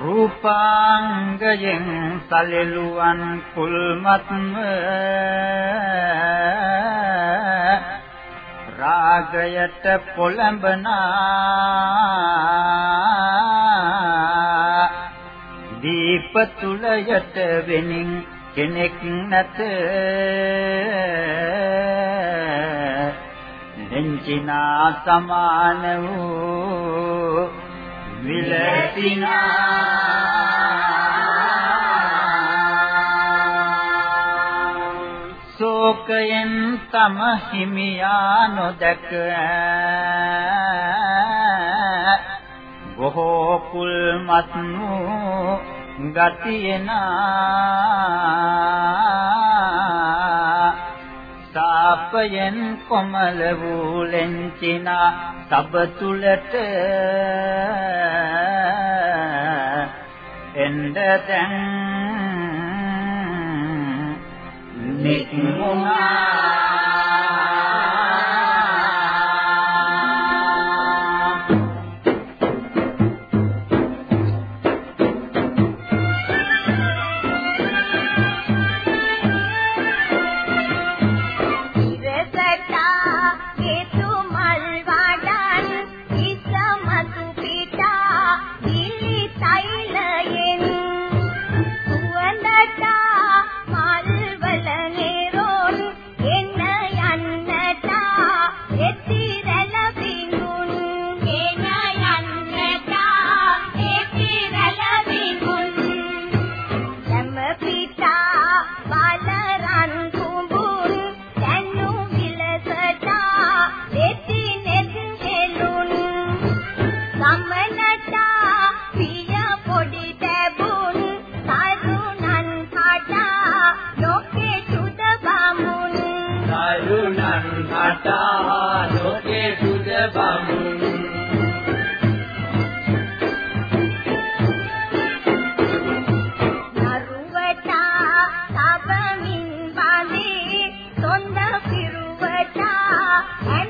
රූපාංගයෙන් සලෙලුවන් කුල්මත්ම රාගයට පොළඹනා දීප තුලයට වෙනින් කෙනෙක් නැත. දෙංචිනා සමාන වූ විලසිනා ශෝකයෙන් තම හිමියා නොදක. බොහෝ කුල්මත් වූ ගතියනා. සාපයෙන් කොමල වූ ලෙන්චිනා සබ තුලට. එන්න දැන් නික්මුණා and